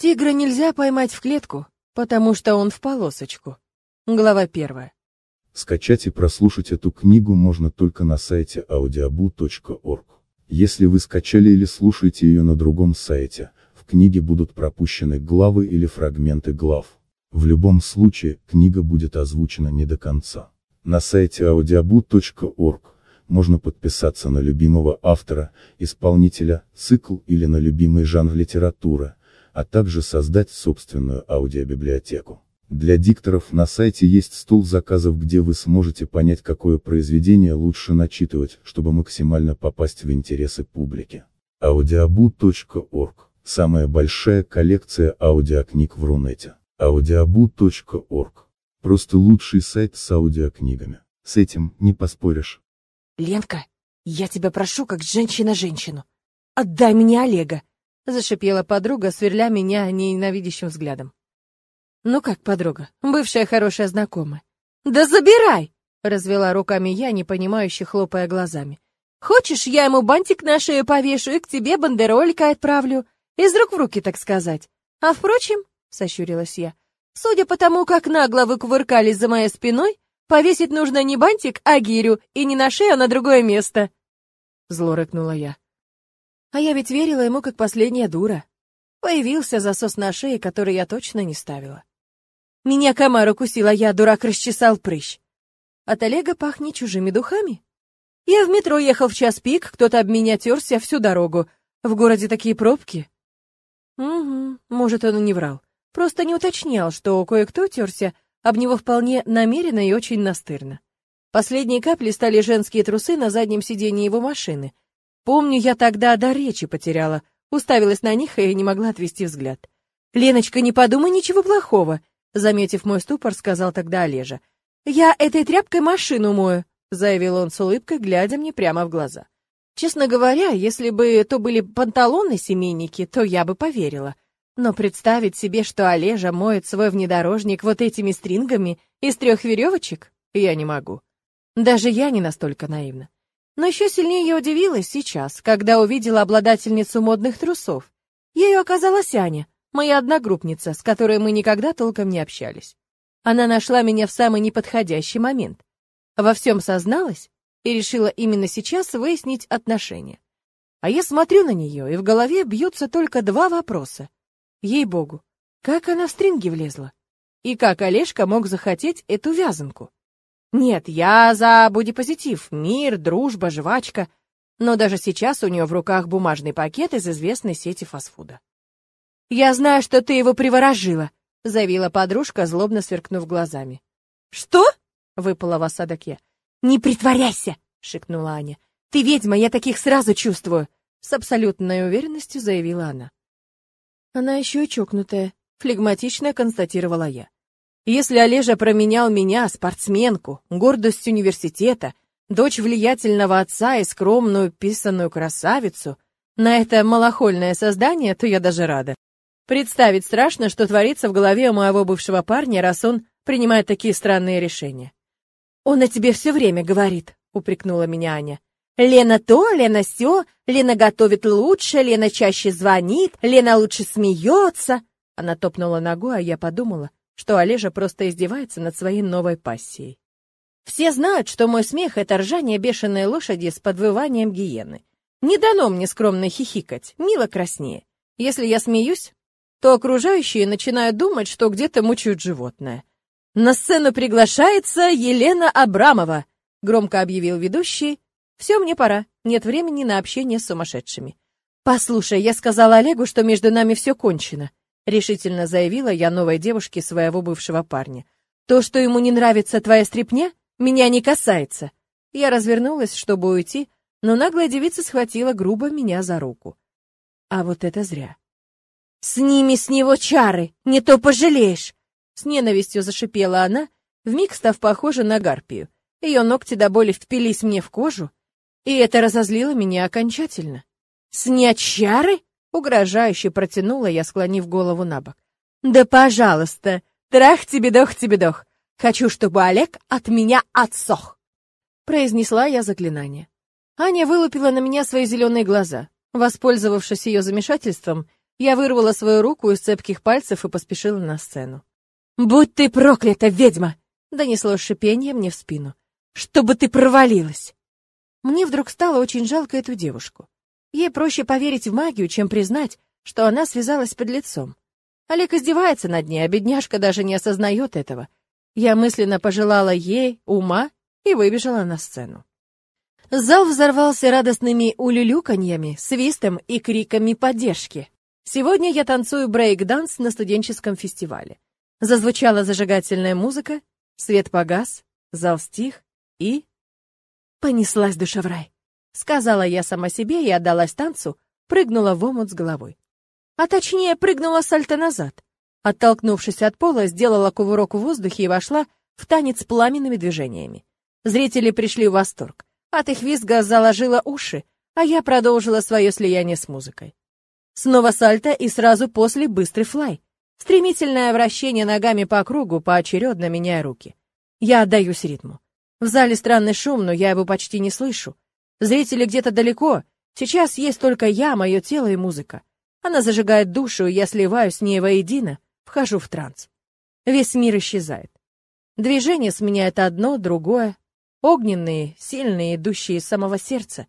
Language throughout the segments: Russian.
Тигра нельзя поймать в клетку, потому что он в полосочку. Глава первая. Скачать и прослушать эту книгу можно только на сайте audiobu.org. Если вы скачали или слушаете ее на другом сайте, в книге будут пропущены главы или фрагменты глав. В любом случае, книга будет озвучена не до конца. На сайте audiobu.org можно подписаться на любимого автора, исполнителя, цикл или на любимый жанр литературы, а также создать собственную аудиобиблиотеку. Для дикторов на сайте есть стол заказов, где вы сможете понять, какое произведение лучше начитывать, чтобы максимально попасть в интересы публики. audiobu.org – самая большая коллекция аудиокниг в Рунете. audiobu.org – просто лучший сайт с аудиокнигами. С этим не поспоришь. Ленка, я тебя прошу, как женщина женщину. Отдай мне Олега, зашипела подруга, сверля меня ненавидящим взглядом. Ну как, подруга, бывшая хорошая знакомая. Да забирай, развела руками я, непонимающе хлопая глазами. Хочешь, я ему бантик на шею повешу и к тебе бандеролька отправлю, из рук в руки, так сказать. А впрочем, сощурилась я, судя по тому, как нагло вы кувыркались за моей спиной, Повесить нужно не бантик, а гирю, и не на шею, а на другое место. Зло рыкнула я. А я ведь верила ему, как последняя дура. Появился засос на шее, который я точно не ставила. Меня комар укусила, я, дурак, расчесал прыщ. От Олега пахнет чужими духами. Я в метро ехал в час пик, кто-то об меня терся всю дорогу. В городе такие пробки. Угу, может, он и не врал. Просто не уточнял, что кое-кто терся, об него вполне намеренно и очень настырно. Последние капли стали женские трусы на заднем сиденье его машины. Помню, я тогда до речи потеряла, уставилась на них и не могла отвести взгляд. «Леночка, не подумай ничего плохого», — заметив мой ступор, сказал тогда Олежа. «Я этой тряпкой машину мою», — заявил он с улыбкой, глядя мне прямо в глаза. Честно говоря, если бы то были панталоны-семейники, то я бы поверила. Но представить себе, что Олежа моет свой внедорожник вот этими стрингами из трех веревочек, я не могу. Даже я не настолько наивна. Но еще сильнее я удивилась сейчас, когда увидела обладательницу модных трусов. Ею оказалась Аня, моя одногруппница, с которой мы никогда толком не общались. Она нашла меня в самый неподходящий момент. Во всем созналась и решила именно сейчас выяснить отношения. А я смотрю на нее, и в голове бьются только два вопроса. Ей-богу, как она в стринги влезла? И как Олежка мог захотеть эту вязанку? Нет, я за бодипозитив, мир, дружба, жвачка. Но даже сейчас у нее в руках бумажный пакет из известной сети фастфуда. «Я знаю, что ты его приворожила», — заявила подружка, злобно сверкнув глазами. «Что?» — выпала в осадок я. «Не притворяйся!» — шикнула Аня. «Ты ведьма, я таких сразу чувствую!» С абсолютной уверенностью заявила она. Она еще и чокнутая, флегматично констатировала я. Если Олежа променял меня, спортсменку, гордость университета, дочь влиятельного отца и скромную писанную красавицу, на это малохольное создание, то я даже рада. Представить страшно, что творится в голове у моего бывшего парня, раз он принимает такие странные решения. «Он о тебе все время говорит», — упрекнула меня Аня. Лена то, Лена сё, Лена готовит лучше, Лена чаще звонит, Лена лучше смеется. Она топнула ногой, а я подумала, что Олежа просто издевается над своей новой пассией. Все знают, что мой смех — это ржание бешеной лошади с подвыванием гиены. Не дано мне скромно хихикать, мило краснее. Если я смеюсь, то окружающие начинают думать, что где-то мучают животное. «На сцену приглашается Елена Абрамова», — громко объявил ведущий, все, мне пора. Нет времени на общение с сумасшедшими. Послушай, я сказала Олегу, что между нами все кончено, решительно заявила я новой девушке своего бывшего парня. То, что ему не нравится твоя стрипня, меня не касается. Я развернулась, чтобы уйти, но наглая девица схватила грубо меня за руку. А вот это зря. «Сними с него чары, не то пожалеешь!» С ненавистью зашипела она, вмиг став похожа на гарпию. Ее ногти до боли впились мне в кожу, и это разозлило меня окончательно. «Снять чары?» — угрожающе протянула я, склонив голову на бок. «Да пожалуйста! Трах тебе дох тебе дох! Хочу, чтобы Олег от меня отсох!» Произнесла я заклинание. Аня вылупила на меня свои зеленые глаза. Воспользовавшись ее замешательством, Я вырвала свою руку из цепких пальцев и поспешила на сцену. «Будь ты проклята, ведьма!» — донесло шипение мне в спину. «Чтобы ты провалилась!» Мне вдруг стало очень жалко эту девушку. Ей проще поверить в магию, чем признать, что она связалась под лицом. Олег издевается над ней, а бедняжка даже не осознает этого. Я мысленно пожелала ей ума и выбежала на сцену. Зал взорвался радостными улюлюканьями, свистом и криками поддержки. Сегодня я танцую брейк-данс на студенческом фестивале. Зазвучала зажигательная музыка, свет погас, зал стих и... Понеслась душа в рай. Сказала я сама себе и отдалась танцу, прыгнула в омут с головой. А точнее, прыгнула сальто назад. Оттолкнувшись от пола, сделала кувырок в воздухе и вошла в танец пламенными движениями. Зрители пришли в восторг. От их визга заложила уши, а я продолжила свое слияние с музыкой. Снова сальто и сразу после быстрый флай. Стремительное вращение ногами по кругу, поочередно меняя руки. Я отдаюсь ритму. В зале странный шум, но я его почти не слышу. Зрители где-то далеко. Сейчас есть только я, мое тело и музыка. Она зажигает душу, и я сливаюсь с ней воедино, вхожу в транс. Весь мир исчезает. Движение сменяет одно, другое. Огненные, сильные, идущие из самого сердца.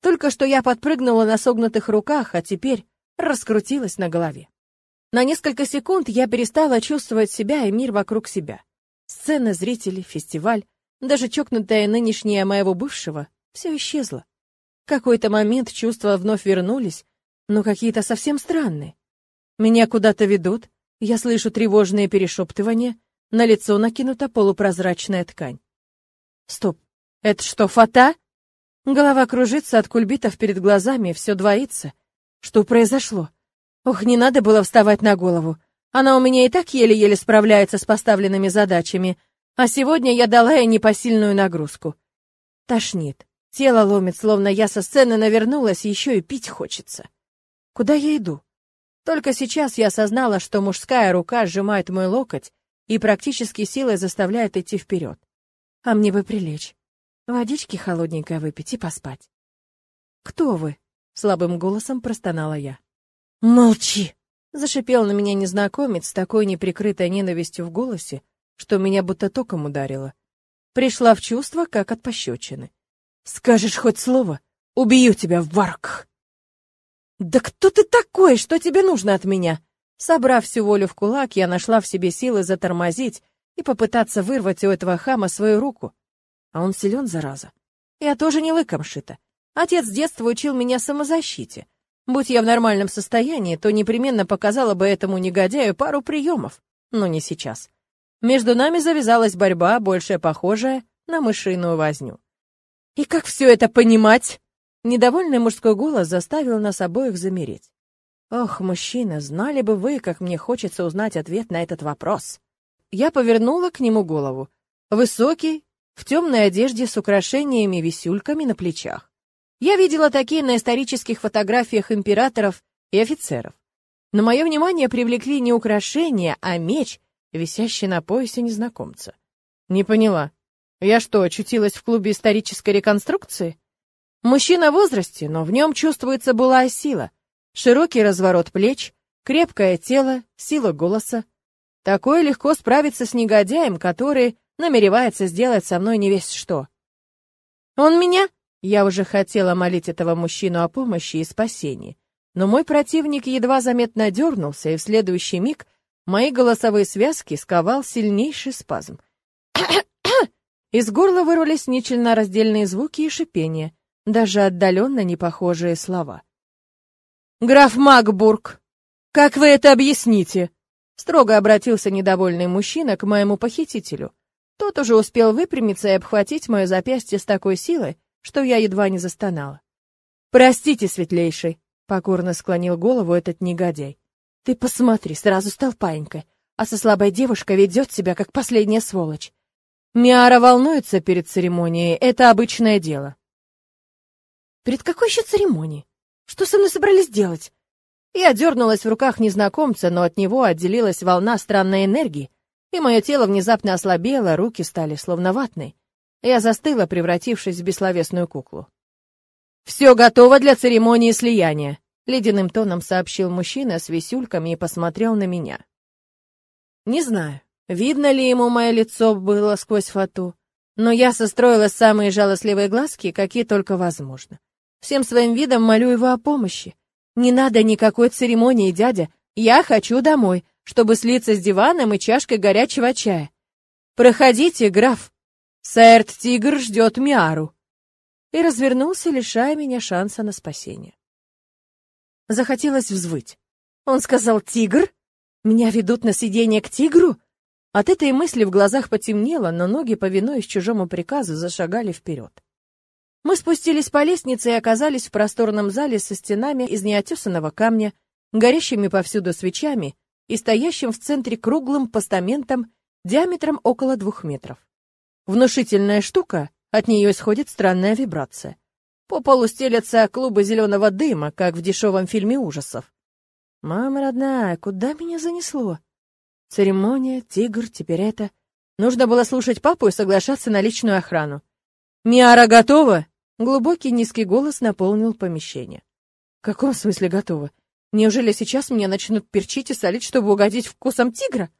Только что я подпрыгнула на согнутых руках, а теперь раскрутилась на голове. На несколько секунд я перестала чувствовать себя и мир вокруг себя. Сцена, зрители, фестиваль, даже чокнутая нынешняя моего бывшего, все исчезло. В какой-то момент чувства вновь вернулись, но какие-то совсем странные. Меня куда-то ведут, я слышу тревожные перешептывания, на лицо накинута полупрозрачная ткань. Стоп, это что, фата? Голова кружится от кульбитов перед глазами, все двоится. Что произошло? Ох, не надо было вставать на голову. Она у меня и так еле-еле справляется с поставленными задачами, а сегодня я дала ей непосильную нагрузку. Тошнит. Тело ломит, словно я со сцены навернулась, еще и пить хочется. Куда я иду? Только сейчас я осознала, что мужская рука сжимает мой локоть и практически силой заставляет идти вперед. А мне бы прилечь. Водички холодненькой выпить и поспать. «Кто вы?» — слабым голосом простонала я. «Молчи!» — зашипел на меня незнакомец с такой неприкрытой ненавистью в голосе, что меня будто током ударило. Пришла в чувство, как от пощечины. «Скажешь хоть слово, убью тебя в варках!» «Да кто ты такой? Что тебе нужно от меня?» Собрав всю волю в кулак, я нашла в себе силы затормозить и попытаться вырвать у этого хама свою руку. А он силен, зараза. Я тоже не лыком шита. Отец с детства учил меня самозащите. Будь я в нормальном состоянии, то непременно показала бы этому негодяю пару приемов, но не сейчас. Между нами завязалась борьба, больше похожая на мышиную возню. И как все это понимать? Недовольный мужской голос заставил нас обоих замереть. Ох, мужчина, знали бы вы, как мне хочется узнать ответ на этот вопрос. Я повернула к нему голову. Высокий, в темной одежде с украшениями и висюльками на плечах. Я видела такие на исторических фотографиях императоров и офицеров. Но мое внимание привлекли не украшения, а меч, висящий на поясе незнакомца. Не поняла. Я что, очутилась в клубе исторической реконструкции? Мужчина в возрасте, но в нем чувствуется былая сила. Широкий разворот плеч, крепкое тело, сила голоса. Такое легко справиться с негодяем, который намеревается сделать со мной не весь что. Он меня я уже хотела молить этого мужчину о помощи и спасении, но мой противник едва заметно дернулся, и в следующий миг мои голосовые связки сковал сильнейший спазм. Из горла вырвались нечленораздельные звуки и шипения, даже отдаленно не похожие слова. «Граф Макбург, как вы это объясните?» Строго обратился недовольный мужчина к моему похитителю. Тот уже успел выпрямиться и обхватить мое запястье с такой силой, что я едва не застонала. «Простите, светлейший», — покорно склонил голову этот негодяй. «Ты посмотри, сразу стал паинькой, а со слабой девушкой ведет себя, как последняя сволочь. Миара волнуется перед церемонией, это обычное дело». «Перед какой еще церемонией? Что со мной собрались делать?» Я дернулась в руках незнакомца, но от него отделилась волна странной энергии, и мое тело внезапно ослабело, руки стали словно ватные. Я застыла, превратившись в бессловесную куклу. «Все готово для церемонии слияния», ледяным тоном сообщил мужчина с висюльками и посмотрел на меня. Не знаю, видно ли ему мое лицо было сквозь фату, но я состроила самые жалостливые глазки, какие только возможно. Всем своим видом молю его о помощи. Не надо никакой церемонии, дядя. Я хочу домой, чтобы слиться с диваном и чашкой горячего чая. Проходите, граф. Сэрт Тигр ждет Миару. И развернулся, лишая меня шанса на спасение. Захотелось взвыть. Он сказал «Тигр»? Меня ведут на сиденье к тигру? От этой мысли в глазах потемнело, но ноги, повинуясь чужому приказу, зашагали вперед. Мы спустились по лестнице и оказались в просторном зале со стенами из неотесанного камня, горящими повсюду свечами и стоящим в центре круглым постаментом диаметром около двух метров. Внушительная штука, от нее исходит странная вибрация. По полу стелятся клубы зеленого дыма, как в дешевом фильме ужасов. Мама родная, куда меня занесло? Церемония, тигр, теперь это. Нужно было слушать папу и соглашаться на личную охрану. «Миара готова?» Глубокий низкий голос наполнил помещение. «В каком смысле готова? Неужели сейчас меня начнут перчить и солить, чтобы угодить вкусом тигра?»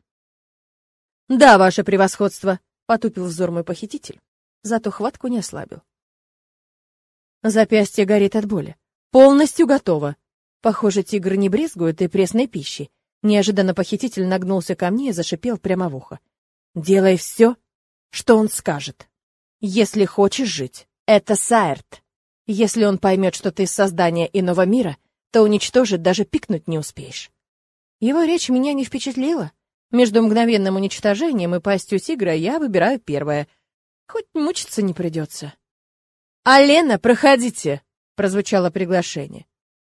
«Да, ваше превосходство», — потупил взор мой похититель. Зато хватку не ослабил. Запястье горит от боли. «Полностью готово». Похоже, тигр не брезгует и пресной пищей. Неожиданно похититель нагнулся ко мне и зашипел прямо в ухо. «Делай все, что он скажет. Если хочешь жить, это Сайрт. Если он поймет, что ты из создания иного мира, то уничтожит, даже пикнуть не успеешь». Его речь меня не впечатлила. Между мгновенным уничтожением и пастью тигра я выбираю первое. Хоть мучиться не придется. «Алена, проходите!» — прозвучало приглашение.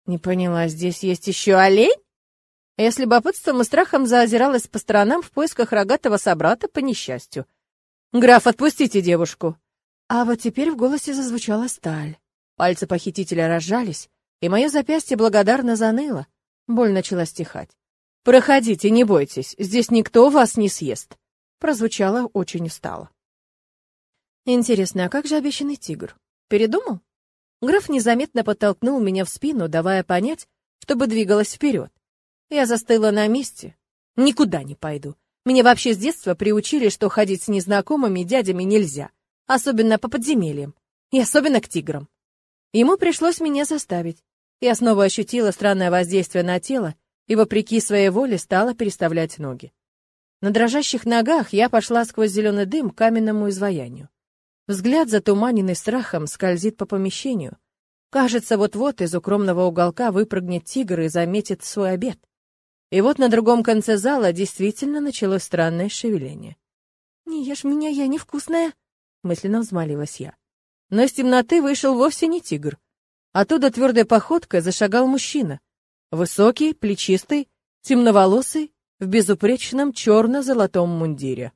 Не поняла, здесь есть еще олень? Я с любопытством и страхом заозиралась по сторонам в поисках рогатого собрата по несчастью. «Граф, отпустите девушку!» А вот теперь в голосе зазвучала сталь. Пальцы похитителя разжались, и мое запястье благодарно заныло. Боль начала стихать. «Проходите, не бойтесь, здесь никто вас не съест!» Прозвучало очень устало. Интересно, а как же обещанный тигр? Передумал? Граф незаметно подтолкнул меня в спину, давая понять, чтобы двигалась вперед. Я застыла на месте. Никуда не пойду. Меня вообще с детства приучили, что ходить с незнакомыми дядями нельзя, особенно по подземельям, и особенно к тиграм. Ему пришлось меня заставить. Я снова ощутила странное воздействие на тело и, вопреки своей воле, стала переставлять ноги. На дрожащих ногах я пошла сквозь зеленый дым к каменному изваянию. Взгляд, затуманенный страхом, скользит по помещению. Кажется, вот-вот из укромного уголка выпрыгнет тигр и заметит свой обед. И вот на другом конце зала действительно началось странное шевеление. «Не ешь меня, я невкусная!» — мысленно взмолилась я. Но из темноты вышел вовсе не тигр. Оттуда твердой походкой зашагал мужчина. Высокий, плечистый, темноволосый, в безупречном черно-золотом мундире.